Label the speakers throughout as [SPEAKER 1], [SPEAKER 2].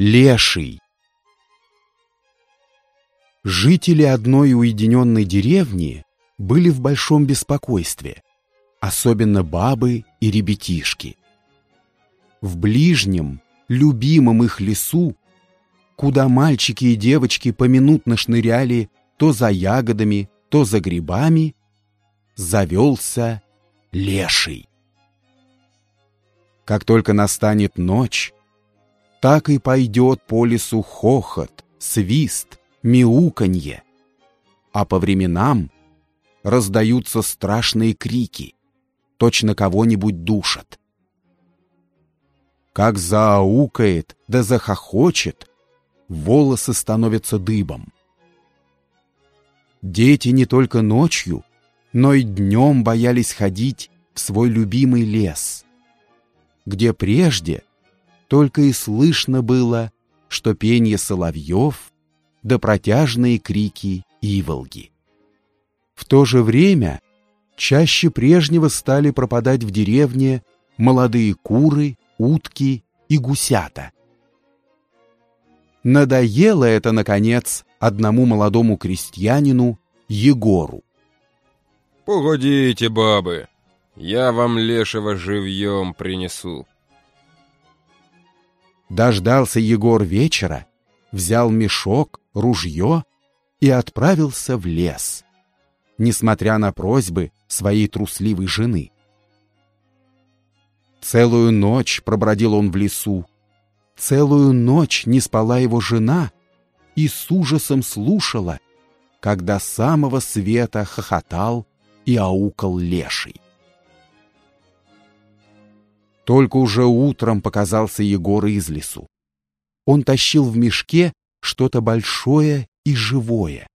[SPEAKER 1] Леший. Жители одной уединенной деревни были в большом беспокойстве, особенно бабы и ребятишки. В ближнем, любимом их лесу, куда мальчики и девочки поминутно шныряли то за ягодами, то за грибами, завелся леший. Как только настанет ночь, так и пойдет по лесу хохот, свист, мяуканье, а по временам раздаются страшные крики, точно кого-нибудь душат. Как зааукает да захохочет, волосы становятся дыбом. Дети не только ночью, но и днем боялись ходить в свой любимый лес, где прежде только и слышно было, что пение соловьев да протяжные крики иволги. В то же время чаще прежнего стали пропадать в деревне молодые куры, утки и гусята. Надоело это, наконец, одному молодому крестьянину Егору.
[SPEAKER 2] «Погодите, бабы, я вам лешего живьем принесу».
[SPEAKER 1] Дождался Егор вечера, взял мешок, ружье и отправился в лес, несмотря на просьбы своей трусливой жены. Целую ночь пробродил он в лесу, целую ночь не спала его жена и с ужасом слушала, когда самого света хохотал и аукал леший. Только уже утром показался Егор из лесу. Он тащил в мешке что-то большое и живое.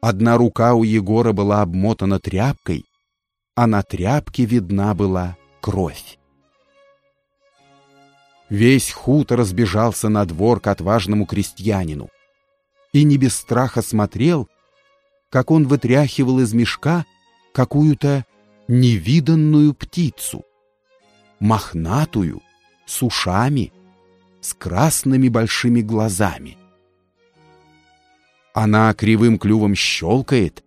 [SPEAKER 1] Одна рука у Егора была обмотана тряпкой, а на тряпке видна была кровь. Весь хутор разбежался на двор к отважному крестьянину и не без страха смотрел, как он вытряхивал из мешка какую-то невиданную птицу мохнатую, с ушами, с красными большими глазами. Она кривым клювом щелкает,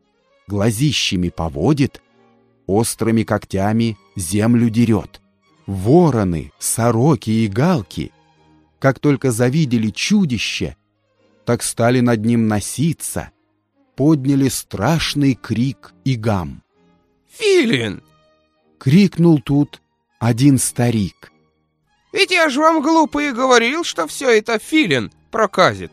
[SPEAKER 1] глазищами поводит, острыми когтями землю дерет. Вороны, сороки и галки, как только завидели чудище, так стали над ним носиться, подняли страшный крик и гам.
[SPEAKER 2] «Филин!»
[SPEAKER 1] — крикнул тут один старик.
[SPEAKER 2] «Ведь я же вам, глупый, говорил, что все это филин проказит».